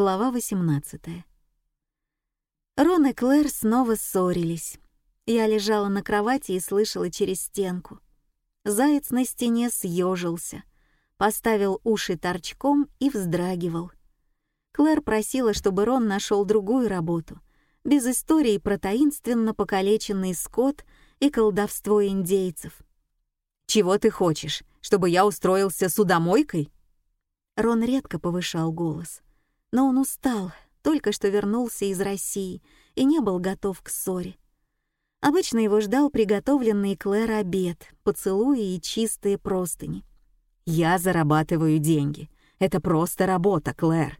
Глава 18. Рон и Клэр снова ссорились. Я лежала на кровати и слышала через стенку. Заяц на стене съежился, поставил уши торчком и вздрагивал. Клэр просила, чтобы Рон нашел другую работу, без истории про таинственно покалеченный скот и колдовство индейцев. «Чего ты хочешь, чтобы я устроился судомойкой?» Рон редко повышал голос — но он устал, только что вернулся из России и не был готов к ссоре. Обычно его ждал приготовленный Клэр обед, поцелуи и чистые простыни. «Я зарабатываю деньги. Это просто работа, Клэр.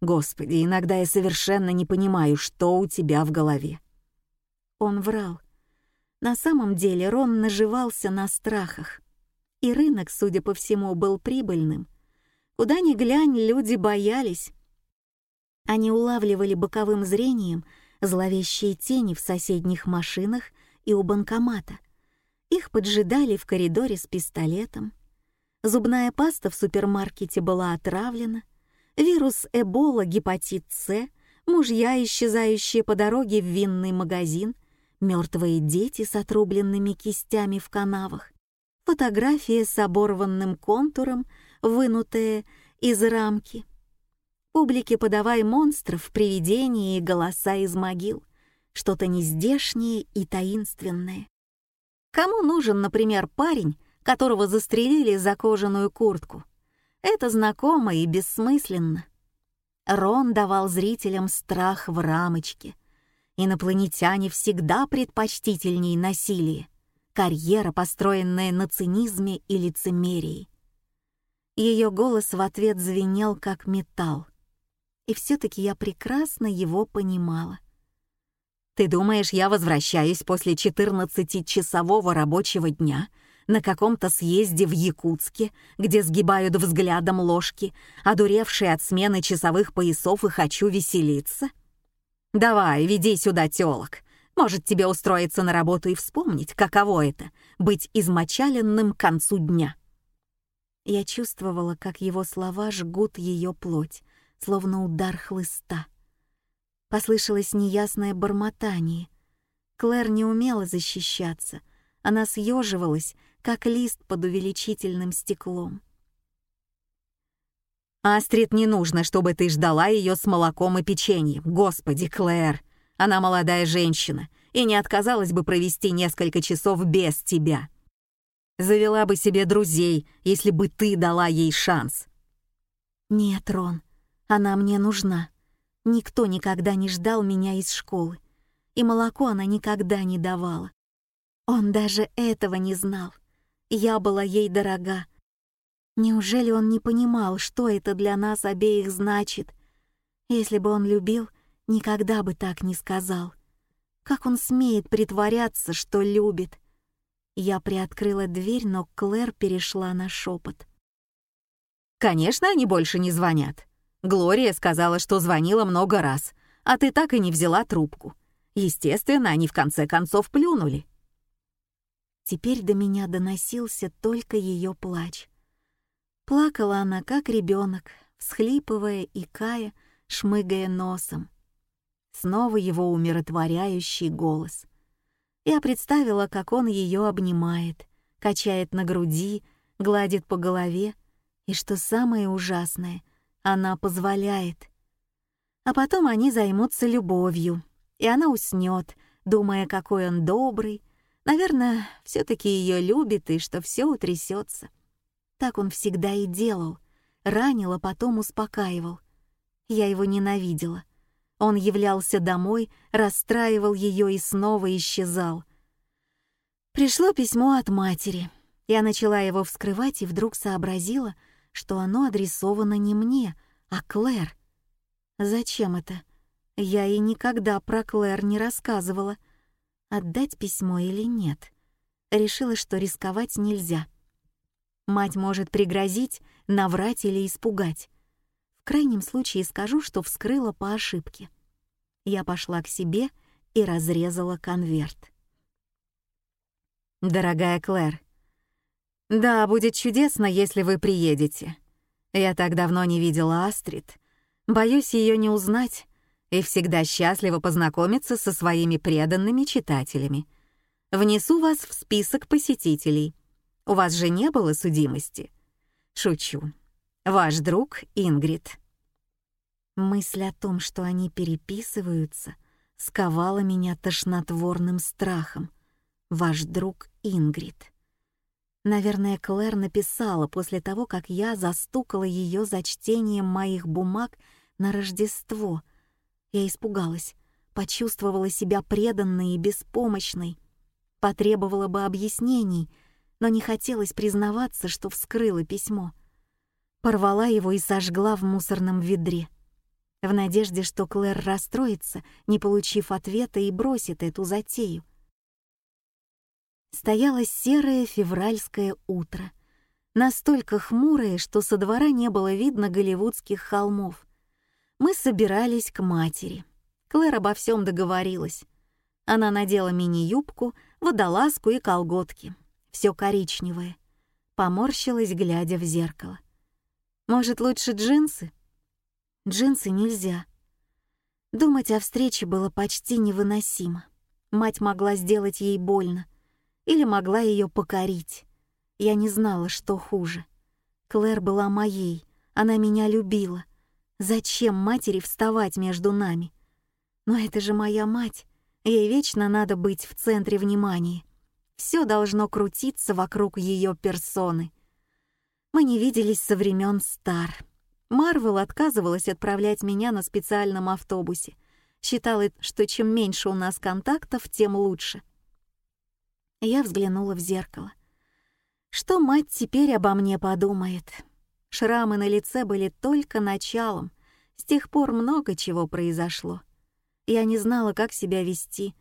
Господи, иногда я совершенно не понимаю, что у тебя в голове». Он врал. На самом деле Рон наживался на страхах. И рынок, судя по всему, был прибыльным. Куда ни глянь, люди боялись. Они улавливали боковым зрением зловещие тени в соседних машинах и у банкомата. Их поджидали в коридоре с пистолетом. Зубная паста в супермаркете была отравлена. Вирус Эбола, гепатит С, мужья, исчезающие по дороге в винный магазин, мертвые дети с отрубленными кистями в канавах, фотография с оборванным контуром, вынутая из рамки — Публике подавай монстров, привидения и голоса из могил. Что-то нездешнее и таинственное. Кому нужен, например, парень, которого застрелили за кожаную куртку? Это знакомо и бессмысленно. Рон давал зрителям страх в рамочке. Инопланетяне всегда предпочтительнее насилия. Карьера, построенная на цинизме и лицемерии. Ее голос в ответ звенел, как металл и все-таки я прекрасно его понимала. «Ты думаешь, я возвращаюсь после 14-часового рабочего дня на каком-то съезде в Якутске, где сгибают взглядом ложки, одуревшие от смены часовых поясов и хочу веселиться? Давай, веди сюда тёлок. Может, тебе устроиться на работу и вспомнить, каково это — быть измочаленным к концу дня». Я чувствовала, как его слова жгут ее плоть, словно удар хлыста. Послышалось неясное бормотание. Клэр не умела защищаться. Она съеживалась, как лист под увеличительным стеклом. «Астрид не нужно, чтобы ты ждала ее с молоком и печеньем. Господи, Клэр! Она молодая женщина и не отказалась бы провести несколько часов без тебя. Завела бы себе друзей, если бы ты дала ей шанс». «Нет, Рон, она мне нужна. Никто никогда не ждал меня из школы, и молоко она никогда не давала. Он даже этого не знал. Я была ей дорога. Неужели он не понимал, что это для нас обеих значит? Если бы он любил, никогда бы так не сказал. Как он смеет притворяться, что любит? Я приоткрыла дверь, но Клэр перешла на шепот. «Конечно, они больше не звонят. Глория сказала, что звонила много раз, а ты так и не взяла трубку. Естественно, они в конце концов плюнули. Теперь до меня доносился только ее плач. Плакала она, как ребенок, всхлипывая и кая, шмыгая носом. Снова его умиротворяющий голос. Я представила, как он ее обнимает, качает на груди, гладит по голове, и, что самое ужасное, она позволяет. А потом они займутся любовью, и она уснет, думая, какой он добрый. Наверное, все таки ее любит и что все утрясется. Так он всегда и делал. Ранил, а потом успокаивал. Я его ненавидела. Он являлся домой, расстраивал ее и снова исчезал. Пришло письмо от матери. Я начала его вскрывать и вдруг сообразила — что оно адресовано не мне, а Клэр. Зачем это? Я ей никогда про Клэр не рассказывала. Отдать письмо или нет? Решила, что рисковать нельзя. Мать может пригрозить, наврать или испугать. В крайнем случае скажу, что вскрыла по ошибке. Я пошла к себе и разрезала конверт. «Дорогая Клэр, да, будет чудесно, если вы приедете. Я так давно не видела Астрид. Боюсь ее не узнать и всегда счастливо познакомиться со своими преданными читателями. Внесу вас в список посетителей. У вас же не было судимости. Шучу. Ваш друг Ингрид. Мысль о том, что они переписываются, сковала меня тошнотворным страхом. Ваш друг Ингрид. Наверное, Клэр написала после того, как я застукала ее за чтением моих бумаг на Рождество. Я испугалась, почувствовала себя преданной и беспомощной. Потребовала бы объяснений, но не хотелось признаваться, что вскрыла письмо. Порвала его и сожгла в мусорном ведре. В надежде, что Клэр расстроится, не получив ответа и бросит эту затею. Стояло серое февральское утро, настолько хмурое, что со двора не было видно голливудских холмов. Мы собирались к матери. Клэр обо всем договорилась. Она надела мини-юбку, водолазку и колготки. Все коричневое. Поморщилась, глядя в зеркало. «Может, лучше джинсы?» «Джинсы нельзя». Думать о встрече было почти невыносимо. Мать могла сделать ей больно или могла ее покорить. Я не знала, что хуже. Клэр была моей, она меня любила. Зачем матери вставать между нами? Но это же моя мать, ей вечно надо быть в центре внимания. Все должно крутиться вокруг ее персоны. Мы не виделись со времен Стар. Марвел отказывалась отправлять меня на специальном автобусе. Считала, что чем меньше у нас контактов, тем лучше. Я взглянула в зеркало. Что мать теперь обо мне подумает? Шрамы на лице были только началом. С тех пор много чего произошло. Я не знала, как себя вести.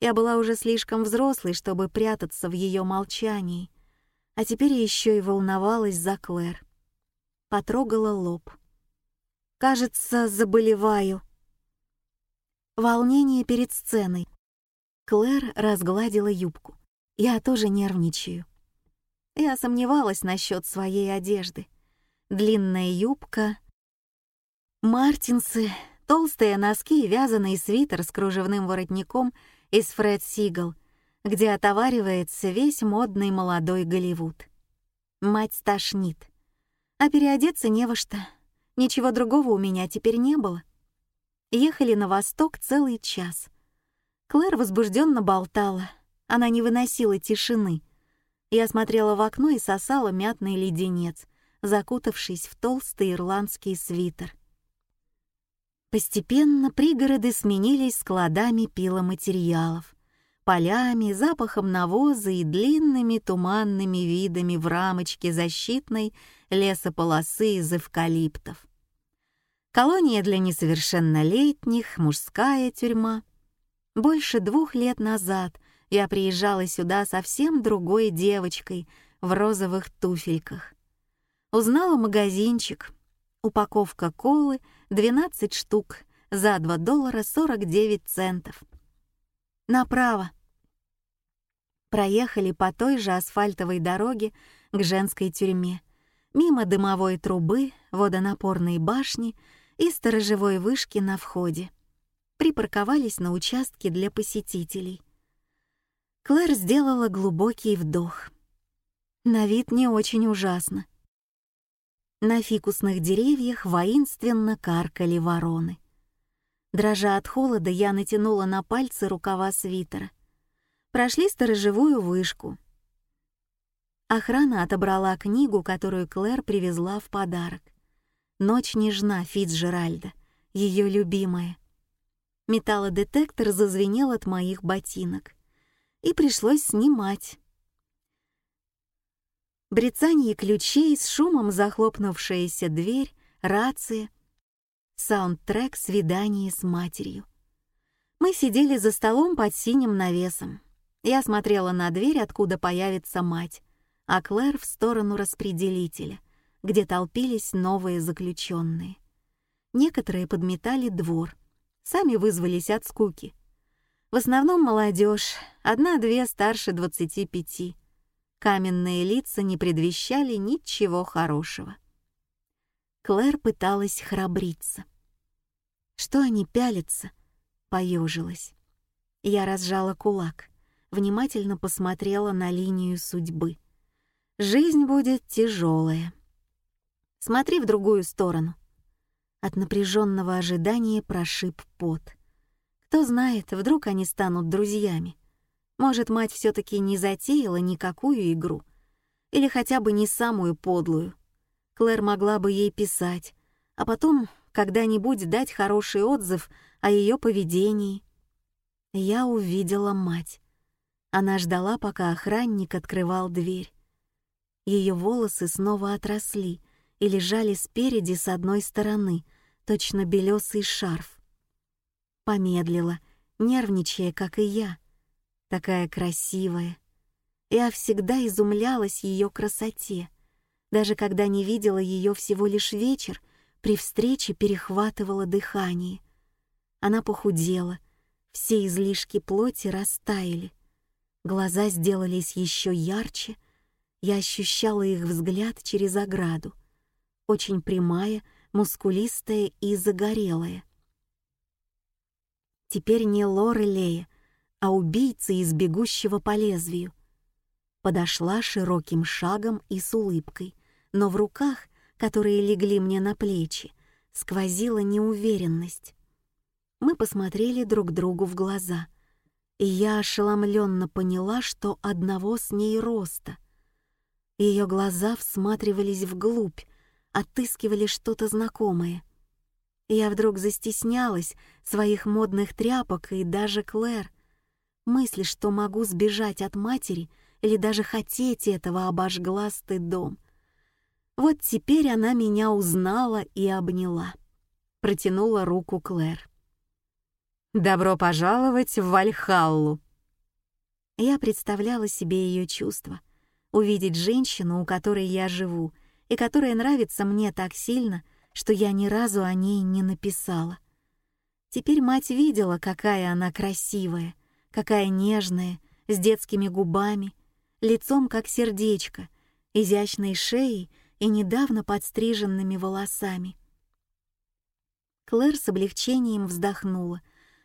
Я была уже слишком взрослой, чтобы прятаться в ее молчании. А теперь еще и волновалась за Клэр. Потрогала лоб. «Кажется, заболеваю». Волнение перед сценой. Клэр разгладила юбку. Я тоже нервничаю. Я сомневалась насчет своей одежды. Длинная юбка, мартинсы, толстые носки и вязаный свитер с кружевным воротником из Фред Сигал, где отоваривается весь модный молодой Голливуд. Мать стошнит. А переодеться не во что. Ничего другого у меня теперь не было. Ехали на восток целый час. Клэр возбужденно болтала — она не выносила тишины. Я смотрела в окно и сосала мятный леденец, закутавшись в толстый ирландский свитер. Постепенно пригороды сменились складами пиломатериалов, полями, запахом навоза и длинными туманными видами в рамочке защитной лесополосы из эвкалиптов. Колония для несовершеннолетних, мужская тюрьма. Больше двух лет назад я приезжала сюда совсем другой девочкой в розовых туфельках. Узнала магазинчик. Упаковка колы 12 штук за 2 доллара 49 центов. Направо. Проехали по той же асфальтовой дороге к женской тюрьме, мимо дымовой трубы, водонапорной башни и сторожевой вышки на входе. Припарковались на участке для посетителей — Клэр сделала глубокий вдох. На вид не очень ужасно. На фикусных деревьях воинственно каркали вороны. Дрожа от холода, я натянула на пальцы рукава свитера. Прошли сторожевую вышку. Охрана отобрала книгу, которую Клэр привезла в подарок. «Ночь нежна» Фицджеральда, ее любимая. Металлодетектор зазвенел от моих ботинок и пришлось снимать. Брецание ключей с шумом захлопнувшаяся дверь, рация, саундтрек свидания с матерью. Мы сидели за столом под синим навесом. Я смотрела на дверь, откуда появится мать, а Клэр в сторону распределителя, где толпились новые заключенные. Некоторые подметали двор, сами вызвались от скуки — в основном молодежь, одна-две старше 25. Каменные лица не предвещали ничего хорошего. Клэр пыталась храбриться. Что они пялятся? Поежилась. Я разжала кулак, внимательно посмотрела на линию судьбы. Жизнь будет тяжелая. Смотри в другую сторону. От напряженного ожидания прошиб пот. Кто знает, вдруг они станут друзьями. Может, мать все-таки не затеяла никакую игру. Или хотя бы не самую подлую. Клэр могла бы ей писать, а потом когда-нибудь дать хороший отзыв о ее поведении. Я увидела мать. Она ждала, пока охранник открывал дверь. Ее волосы снова отросли и лежали спереди с одной стороны, точно белесый шарф. Помедлила, нервничая, как и я. Такая красивая. Я всегда изумлялась ее красоте. Даже когда не видела ее всего лишь вечер, при встрече перехватывала дыхание. Она похудела, все излишки плоти растаяли. Глаза сделались еще ярче, я ощущала их взгляд через ограду. Очень прямая, мускулистая и загорелая. Теперь не Лорелея, а убийца из бегущего по лезвию. Подошла широким шагом и с улыбкой, но в руках которые легли мне на плечи, сквозила неуверенность. Мы посмотрели друг другу в глаза, и я ошеломленно поняла, что одного с ней роста. Ее глаза всматривались вглубь, отыскивали что-то знакомое. Я вдруг застеснялась своих модных тряпок и даже Клэр. Мысль, что могу сбежать от матери или даже хотеть этого, обожгла стыдом. Вот теперь она меня узнала и обняла. Протянула руку Клэр. «Добро пожаловать в Вальхаллу!» Я представляла себе ее чувства. Увидеть женщину, у которой я живу, и которая нравится мне так сильно, что я ни разу о ней не написала. Теперь мать видела, какая она красивая, какая нежная, с детскими губами, лицом как сердечко, изящной шеей и недавно подстриженными волосами. Клэр с облегчением вздохнула,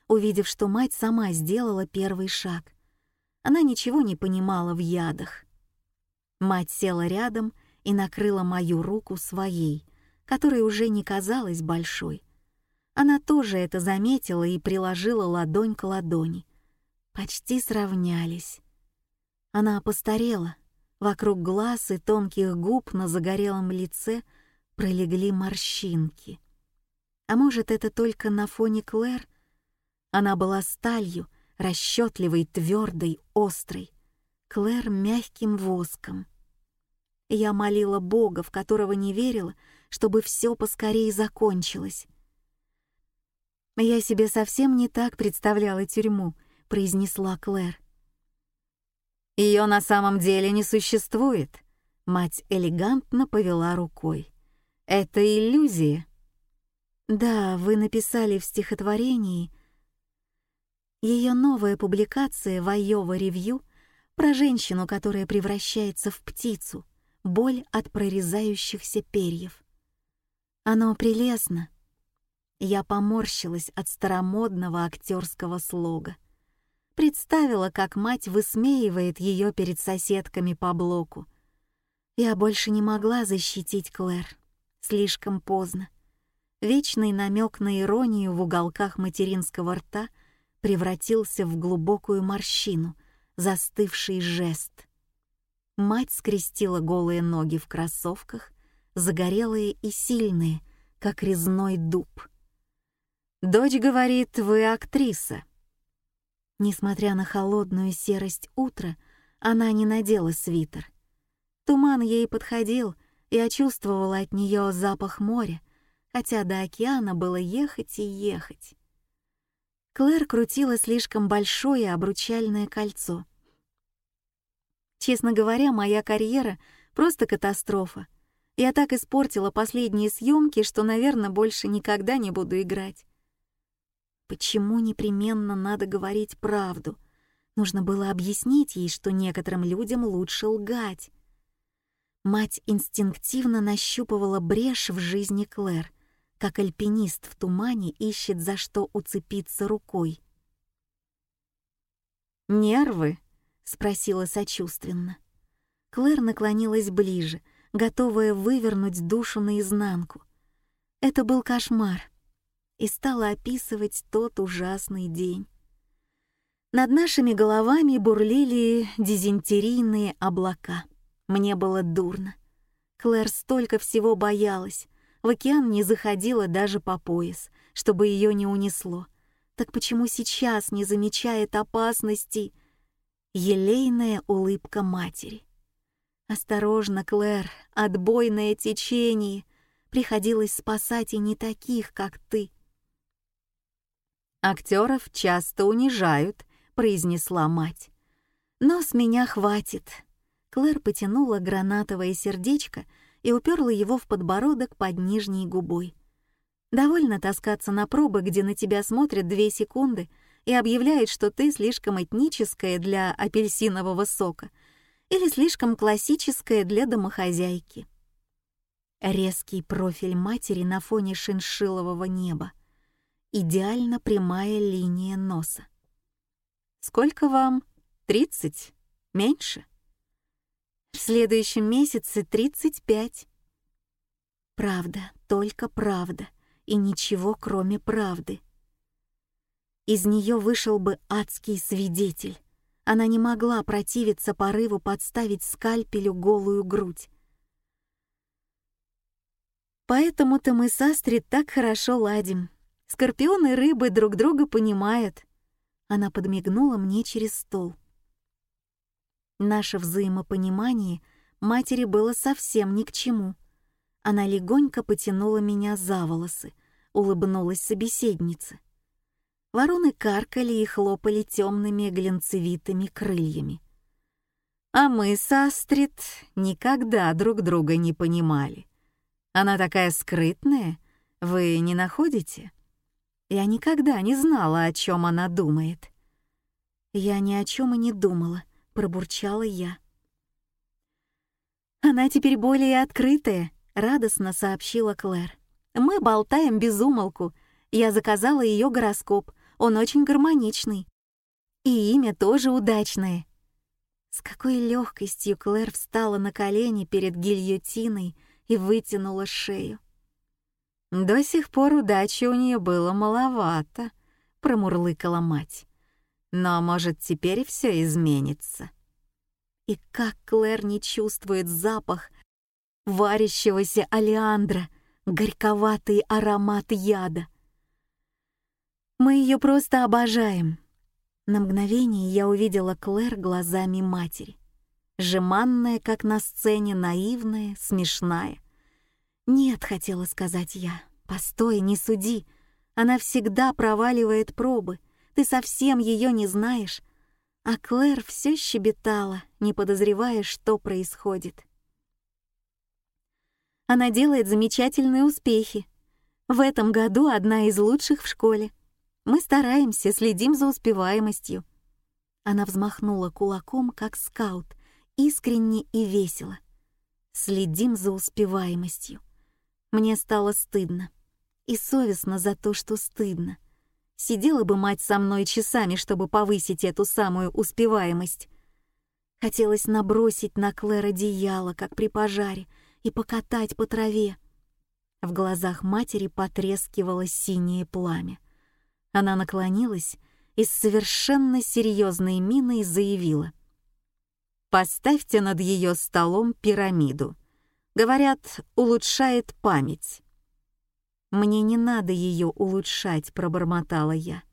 увидев, что мать сама сделала первый шаг. Она ничего не понимала в ядах. Мать села рядом и накрыла мою руку своей, которая уже не казалась большой. Она тоже это заметила и приложила ладонь к ладони. Почти сравнялись. Она постарела, Вокруг глаз и тонких губ на загорелом лице пролегли морщинки. А может, это только на фоне Клэр? Она была сталью, расчетливой, твердой, острой. Клэр мягким воском. Я молила Бога, в которого не верила, чтобы все поскорее закончилось. «Я себе совсем не так представляла тюрьму», — произнесла Клэр. Ее на самом деле не существует. Мать элегантно повела рукой. Это иллюзия. Да, вы написали в стихотворении. Ее новая публикация в Айова Ревью про женщину, которая превращается в птицу, боль от прорезающихся перьев. Оно прелестно. Я поморщилась от старомодного актерского слога представила, как мать высмеивает ее перед соседками по блоку. Я больше не могла защитить Клэр. Слишком поздно. Вечный намек на иронию в уголках материнского рта превратился в глубокую морщину, застывший жест. Мать скрестила голые ноги в кроссовках, загорелые и сильные, как резной дуб. «Дочь говорит, вы актриса», Несмотря на холодную серость утра, она не надела свитер. Туман ей подходил, я чувствовала от нее запах моря, хотя до океана было ехать и ехать. Клэр крутила слишком большое обручальное кольцо. Честно говоря, моя карьера — просто катастрофа. Я так испортила последние съемки, что, наверное, больше никогда не буду играть. Почему непременно надо говорить правду? Нужно было объяснить ей, что некоторым людям лучше лгать. Мать инстинктивно нащупывала брешь в жизни Клэр, как альпинист в тумане ищет за что уцепиться рукой. «Нервы?» — спросила сочувственно. Клэр наклонилась ближе, готовая вывернуть душу наизнанку. Это был кошмар. И стала описывать тот ужасный день. Над нашими головами бурлили дизентерийные облака. Мне было дурно. Клэр столько всего боялась. В океан не заходила даже по пояс, чтобы ее не унесло. Так почему сейчас не замечает опасности? Елейная улыбка матери. «Осторожно, Клэр, отбойное течение. Приходилось спасать и не таких, как ты». «Актеров часто унижают», — произнесла мать. «Но с меня хватит». Клэр потянула гранатовое сердечко и уперла его в подбородок под нижней губой. «Довольно таскаться на пробы, где на тебя смотрят две секунды и объявляют, что ты слишком этническая для апельсинового сока — или слишком классическое для домохозяйки. Резкий профиль матери на фоне шиншиллового неба. Идеально прямая линия носа. «Сколько вам? Тридцать? Меньше?» «В следующем месяце тридцать пять». Правда, только правда, и ничего кроме правды. Из нее вышел бы адский свидетель, она не могла противиться порыву подставить скальпелю голую грудь. Поэтому-то мы с Астрид так хорошо ладим. Скорпионы и рыбы друг друга понимают. Она подмигнула мне через стол. Наше взаимопонимание матери было совсем ни к чему. Она легонько потянула меня за волосы, улыбнулась собеседнице. Вороны каркали и хлопали темными глянцевитыми крыльями. А мы с Астрид никогда друг друга не понимали. Она такая скрытная, вы не находите? Я никогда не знала, о чем она думает. Я ни о чем и не думала, пробурчала я. Она теперь более открытая, радостно сообщила Клэр. Мы болтаем без умолку. Я заказала ее гороскоп, он очень гармоничный. И имя тоже удачное. С какой легкостью Клэр встала на колени перед гильотиной и вытянула шею. «До сих пор удачи у нее было маловато», — промурлыкала мать. «Но, может, теперь все изменится». И как Клэр не чувствует запах варящегося алиандра, горьковатый аромат яда — мы ее просто обожаем. На мгновение я увидела Клэр глазами матери. Жеманная, как на сцене, наивная, смешная. «Нет», — хотела сказать я, — «постой, не суди. Она всегда проваливает пробы. Ты совсем ее не знаешь». А Клэр все щебетала, не подозревая, что происходит. Она делает замечательные успехи. В этом году одна из лучших в школе. Мы стараемся, следим за успеваемостью». Она взмахнула кулаком, как скаут, искренне и весело. «Следим за успеваемостью». Мне стало стыдно. И совестно за то, что стыдно. Сидела бы мать со мной часами, чтобы повысить эту самую успеваемость. Хотелось набросить на Клэр одеяло, как при пожаре, и покатать по траве. В глазах матери потрескивало синее пламя. Она наклонилась и с совершенно серьезной миной заявила. «Поставьте над ее столом пирамиду. Говорят, улучшает память». «Мне не надо ее улучшать», — пробормотала я.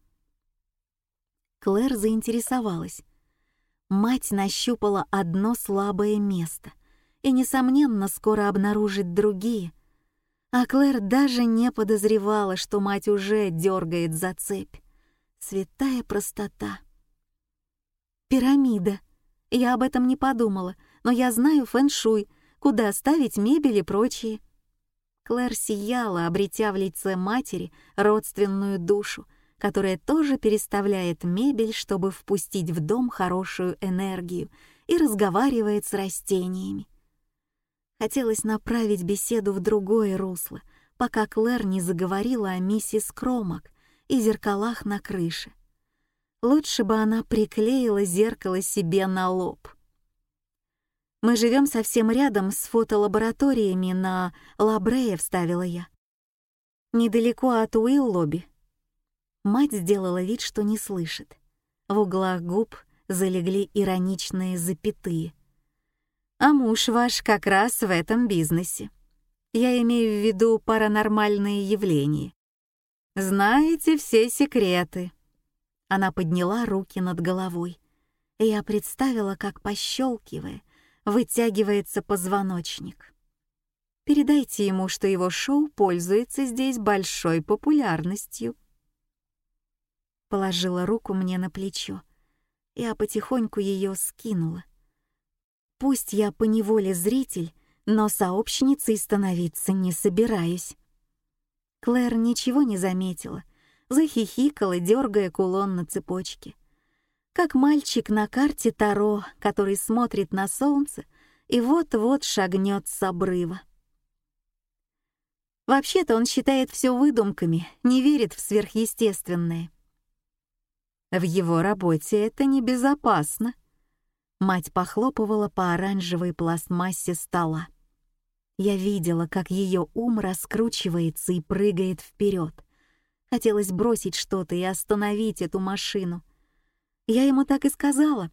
Клэр заинтересовалась. Мать нащупала одно слабое место и, несомненно, скоро обнаружит другие, а Клэр даже не подозревала, что мать уже дергает за цепь. Святая простота. Пирамида. Я об этом не подумала, но я знаю фэн-шуй, куда ставить мебель и прочее. Клэр сияла, обретя в лице матери родственную душу, которая тоже переставляет мебель, чтобы впустить в дом хорошую энергию и разговаривает с растениями. Хотелось направить беседу в другое русло, пока Клэр не заговорила о миссис Кромак и зеркалах на крыше. Лучше бы она приклеила зеркало себе на лоб. «Мы живем совсем рядом с фотолабораториями на Лабрее», — вставила я. «Недалеко от Уиллоби». Мать сделала вид, что не слышит. В углах губ залегли ироничные запятые. «А муж ваш как раз в этом бизнесе. Я имею в виду паранормальные явления. Знаете все секреты». Она подняла руки над головой, и я представила, как, пощелкивая, вытягивается позвоночник. Передайте ему, что его шоу пользуется здесь большой популярностью. Положила руку мне на плечо. Я потихоньку ее скинула. Пусть я поневоле зритель, но сообщницей становиться не собираюсь. Клэр ничего не заметила, захихикала, дергая кулон на цепочке. Как мальчик на карте Таро, который смотрит на солнце и вот-вот шагнет с обрыва. Вообще-то он считает все выдумками, не верит в сверхъестественное. В его работе это небезопасно. Мать похлопывала по оранжевой пластмассе стола. Я видела, как ее ум раскручивается и прыгает вперед. Хотелось бросить что-то и остановить эту машину. Я ему так и сказала.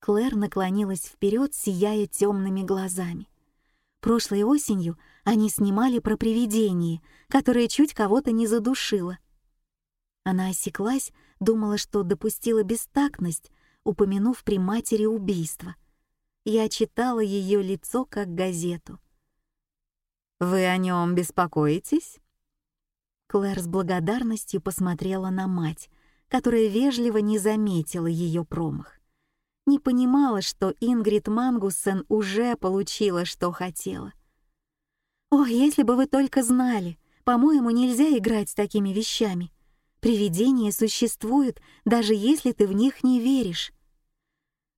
Клэр наклонилась вперед, сияя темными глазами. Прошлой осенью они снимали про привидение, которое чуть кого-то не задушило. Она осеклась, думала, что допустила бестактность, упомянув при матери убийство. Я читала ее лицо как газету. «Вы о нем беспокоитесь?» Клэр с благодарностью посмотрела на мать, которая вежливо не заметила ее промах. Не понимала, что Ингрид Мангуссен уже получила, что хотела. «О, если бы вы только знали! По-моему, нельзя играть с такими вещами. Привидения существуют, даже если ты в них не веришь.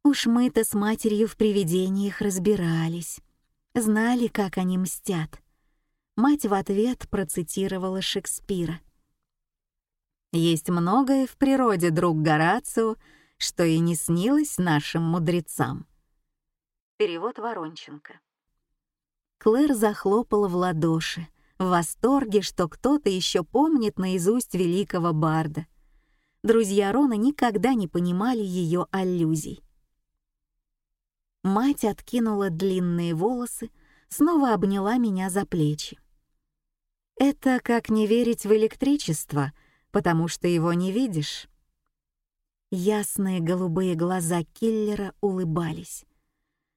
Уж мы-то с матерью в привидениях разбирались, знали, как они мстят. Мать в ответ процитировала Шекспира. «Есть многое в природе, друг Горацио, что и не снилось нашим мудрецам». Перевод Воронченко. Клэр захлопала в ладоши, в восторге, что кто-то еще помнит наизусть великого барда. Друзья Рона никогда не понимали ее аллюзий. Мать откинула длинные волосы, снова обняла меня за плечи. «Это как не верить в электричество, потому что его не видишь». Ясные голубые глаза киллера улыбались.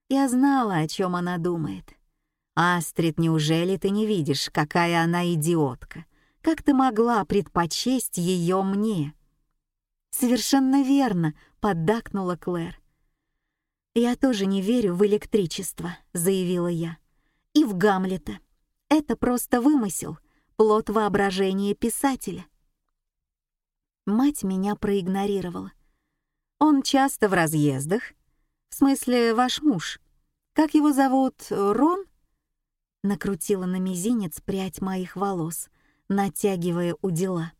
Я знала, о чем она думает. «Астрид, неужели ты не видишь, какая она идиотка? Как ты могла предпочесть ее мне?» «Совершенно верно», — поддакнула Клэр. «Я тоже не верю в электричество», — заявила я. «И в Гамлета. Это просто вымысел, плод воображения писателя». Мать меня проигнорировала. «Он часто в разъездах. В смысле, ваш муж. Как его зовут? Рон?» накрутила на мизинец прядь моих волос, натягивая у дела.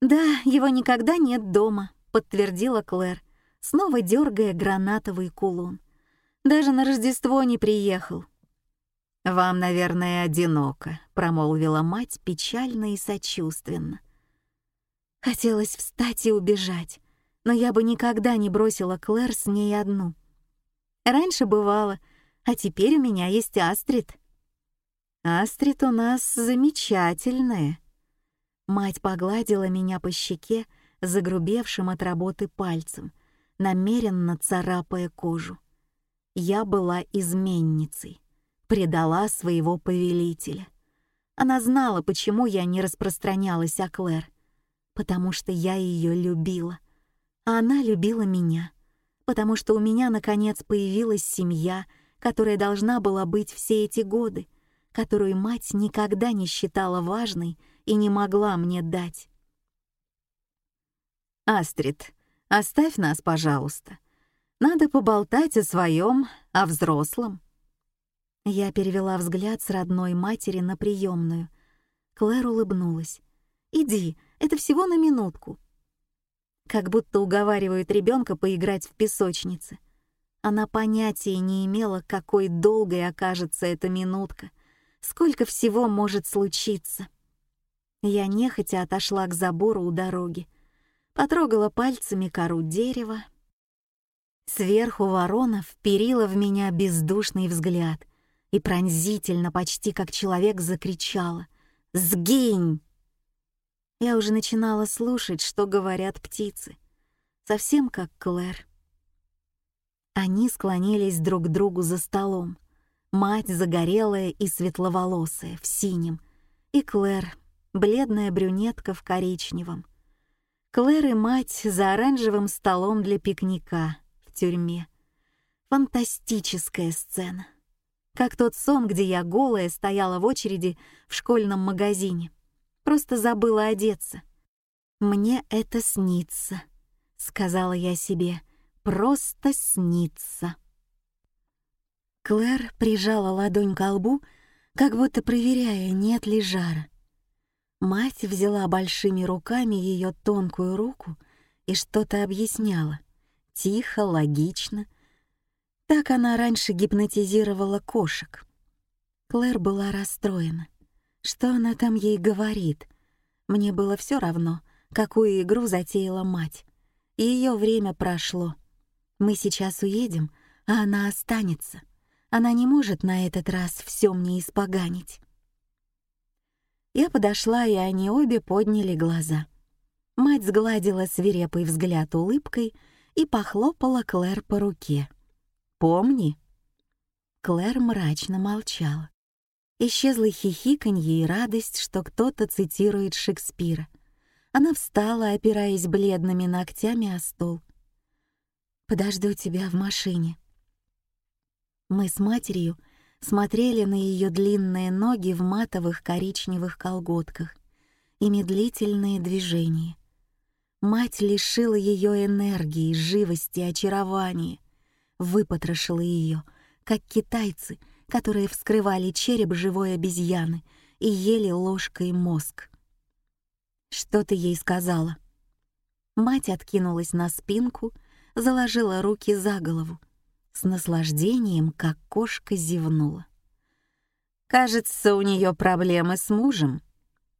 «Да, его никогда нет дома», — подтвердила Клэр, снова дергая гранатовый кулон. «Даже на Рождество не приехал». «Вам, наверное, одиноко», — промолвила мать печально и сочувственно. Хотелось встать и убежать, но я бы никогда не бросила Клэр с ней одну. Раньше бывало, а теперь у меня есть Астрид. Астрид у нас замечательная. Мать погладила меня по щеке, загрубевшим от работы пальцем, намеренно царапая кожу. Я была изменницей, предала своего повелителя. Она знала, почему я не распространялась о Клэр, потому что я ее любила, а она любила меня, потому что у меня, наконец, появилась семья, которая должна была быть все эти годы — которую мать никогда не считала важной и не могла мне дать. «Астрид, оставь нас, пожалуйста. Надо поболтать о своем, о взрослом». Я перевела взгляд с родной матери на приемную. Клэр улыбнулась. «Иди, это всего на минутку». Как будто уговаривают ребенка поиграть в песочнице. Она понятия не имела, какой долгой окажется эта минутка, сколько всего может случиться. Я нехотя отошла к забору у дороги, потрогала пальцами кору дерева. Сверху ворона вперила в меня бездушный взгляд и пронзительно, почти как человек, закричала «Сгинь!». Я уже начинала слушать, что говорят птицы, совсем как Клэр. Они склонились друг к другу за столом. Мать загорелая и светловолосая, в синем, и Клэр, бледная брюнетка в коричневом. Клэр и мать за оранжевым столом для пикника в тюрьме. Фантастическая сцена. Как тот сон, где я голая стояла в очереди в школьном магазине. Просто забыла одеться. «Мне это снится», — сказала я себе. «Просто снится». Клэр прижала ладонь к лбу, как будто проверяя, нет ли жара. Мать взяла большими руками ее тонкую руку и что-то объясняла. Тихо, логично. Так она раньше гипнотизировала кошек. Клэр была расстроена. Что она там ей говорит? Мне было все равно, какую игру затеяла мать. Ее время прошло. Мы сейчас уедем, а она останется. Она не может на этот раз все мне испоганить. Я подошла, и они обе подняли глаза. Мать сгладила свирепый взгляд улыбкой и похлопала Клэр по руке. «Помни». Клэр мрачно молчала. Исчезло хихиканье и радость, что кто-то цитирует Шекспира. Она встала, опираясь бледными ногтями о стол. «Подожду тебя в машине». Мы с матерью смотрели на ее длинные ноги в матовых коричневых колготках и медлительные движения. Мать лишила ее энергии, живости, очарования, выпотрошила ее, как китайцы, которые вскрывали череп живой обезьяны и ели ложкой мозг. «Что ты ей сказала?» Мать откинулась на спинку, заложила руки за голову, с наслаждением, как кошка зевнула. «Кажется, у нее проблемы с мужем».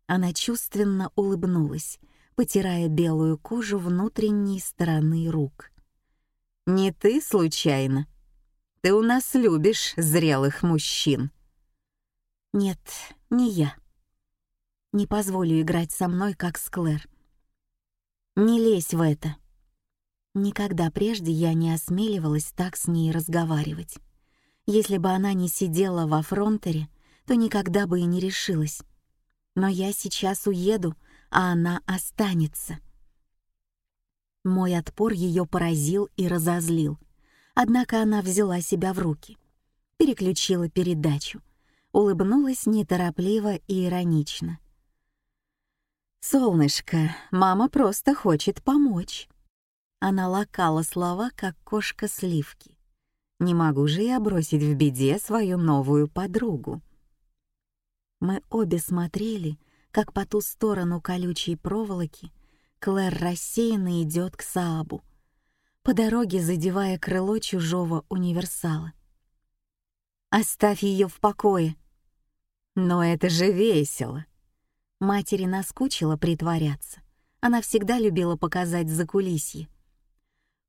Она чувственно улыбнулась, потирая белую кожу внутренней стороны рук. «Не ты, случайно? Ты у нас любишь зрелых мужчин». «Нет, не я. Не позволю играть со мной, как с Клэр. Не лезь в это. Никогда прежде я не осмеливалась так с ней разговаривать. Если бы она не сидела во фронтере, то никогда бы и не решилась. Но я сейчас уеду, а она останется. Мой отпор ее поразил и разозлил. Однако она взяла себя в руки, переключила передачу, улыбнулась неторопливо и иронично. «Солнышко, мама просто хочет помочь». Она лакала слова, как кошка сливки. Не могу же я бросить в беде свою новую подругу. Мы обе смотрели, как по ту сторону колючей проволоки Клэр рассеянно идет к Саабу, по дороге задевая крыло чужого универсала. «Оставь ее в покое!» «Но это же весело!» Матери наскучило притворяться. Она всегда любила показать закулисье.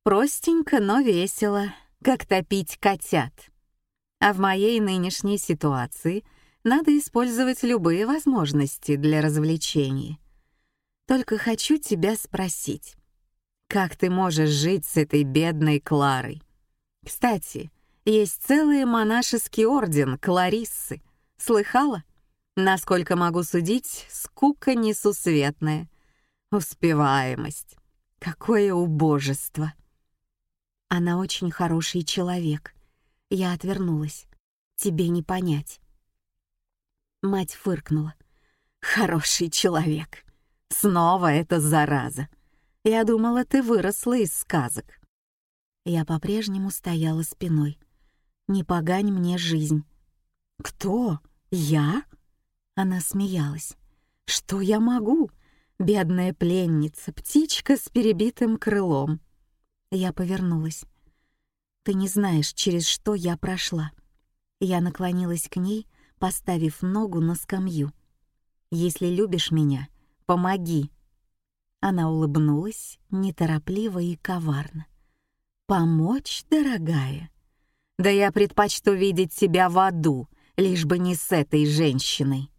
Простенько, но весело, как топить котят. А в моей нынешней ситуации надо использовать любые возможности для развлечения. Только хочу тебя спросить, как ты можешь жить с этой бедной Кларой? Кстати, есть целый монашеский орден Клариссы. Слыхала? Насколько могу судить, скука несусветная. Успеваемость. Какое убожество. Она очень хороший человек. Я отвернулась. Тебе не понять. Мать фыркнула. Хороший человек. Снова эта зараза. Я думала, ты выросла из сказок. Я по-прежнему стояла спиной. Не погань мне жизнь. «Кто? Я?» Она смеялась. «Что я могу? Бедная пленница, птичка с перебитым крылом». Я повернулась. «Ты не знаешь, через что я прошла». Я наклонилась к ней, поставив ногу на скамью. «Если любишь меня, помоги». Она улыбнулась, неторопливо и коварно. «Помочь, дорогая? Да я предпочту видеть себя в аду, лишь бы не с этой женщиной».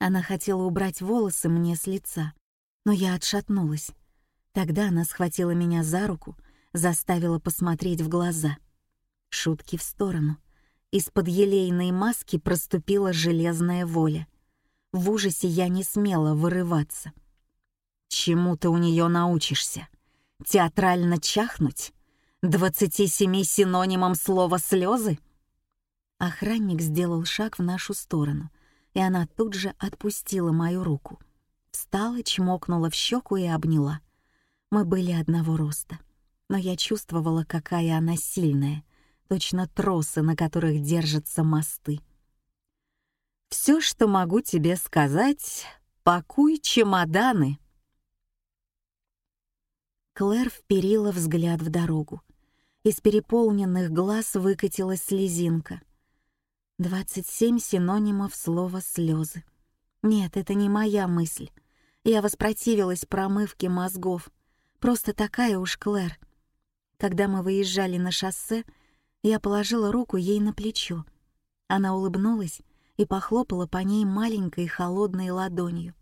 Она хотела убрать волосы мне с лица, но я отшатнулась. Тогда она схватила меня за руку, заставила посмотреть в глаза. Шутки в сторону. Из-под елейной маски проступила железная воля. В ужасе я не смела вырываться. Чему ты у нее научишься? Театрально чахнуть? Двадцати семи синонимом слова «слезы»? Охранник сделал шаг в нашу сторону, и она тут же отпустила мою руку. Встала, чмокнула в щеку и обняла. Мы были одного роста, но я чувствовала, какая она сильная, точно тросы, на которых держатся мосты. «Все, что могу тебе сказать, пакуй чемоданы», Клэр вперила взгляд в дорогу. Из переполненных глаз выкатилась слезинка. Двадцать семь синонимов слова «слезы». Нет, это не моя мысль. Я воспротивилась промывке мозгов. Просто такая уж Клэр. Когда мы выезжали на шоссе, я положила руку ей на плечо. Она улыбнулась и похлопала по ней маленькой холодной ладонью.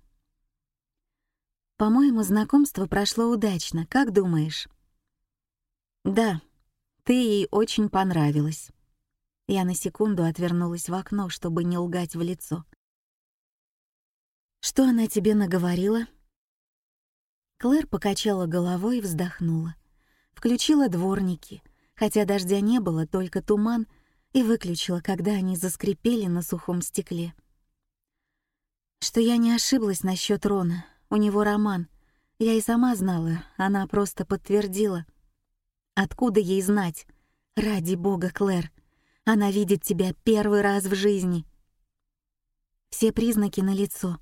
По-моему, знакомство прошло удачно, как думаешь? Да, ты ей очень понравилась. Я на секунду отвернулась в окно, чтобы не лгать в лицо. Что она тебе наговорила? Клэр покачала головой и вздохнула. Включила дворники, хотя дождя не было, только туман, и выключила, когда они заскрипели на сухом стекле. Что я не ошиблась насчет Рона, у него роман. Я и сама знала, она просто подтвердила. Откуда ей знать? Ради бога, Клэр. Она видит тебя первый раз в жизни. Все признаки на лицо.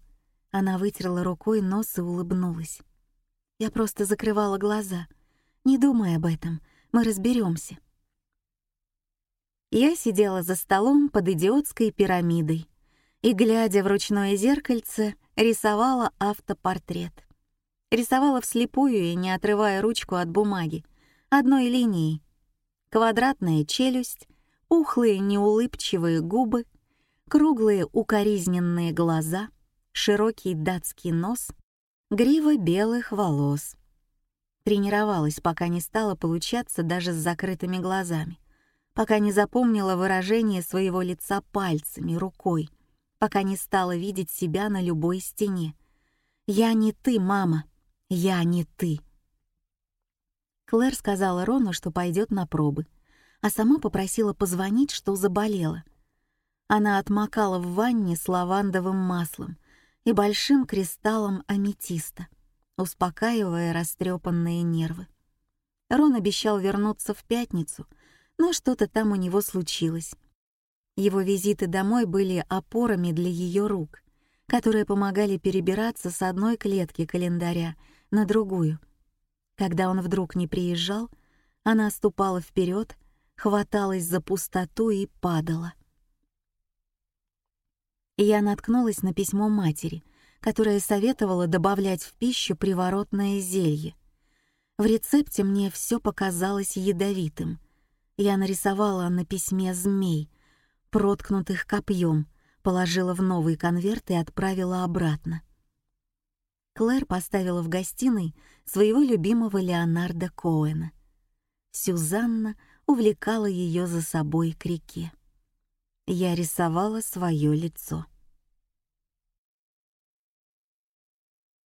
Она вытерла рукой нос и улыбнулась. Я просто закрывала глаза. Не думай об этом, мы разберемся. Я сидела за столом под идиотской пирамидой и, глядя в ручное зеркальце, рисовала автопортрет. Рисовала вслепую и не отрывая ручку от бумаги, одной линией. Квадратная челюсть, пухлые неулыбчивые губы, круглые укоризненные глаза, широкий датский нос, грива белых волос. Тренировалась, пока не стала получаться даже с закрытыми глазами, пока не запомнила выражение своего лица пальцами, рукой, пока не стала видеть себя на любой стене. «Я не ты, мама. Я не ты». Клэр сказала Рону, что пойдет на пробы, а сама попросила позвонить, что заболела. Она отмокала в ванне с лавандовым маслом и большим кристаллом аметиста, успокаивая растрепанные нервы. Рон обещал вернуться в пятницу, но что-то там у него случилось, его визиты домой были опорами для ее рук, которые помогали перебираться с одной клетки календаря на другую. Когда он вдруг не приезжал, она ступала вперед, хваталась за пустоту и падала. Я наткнулась на письмо матери, которая советовала добавлять в пищу приворотное зелье. В рецепте мне все показалось ядовитым. Я нарисовала на письме змей, проткнутых копьем, положила в новый конверт и отправила обратно. Клэр поставила в гостиной своего любимого Леонарда Коэна. Сюзанна увлекала ее за собой к реке. Я рисовала свое лицо.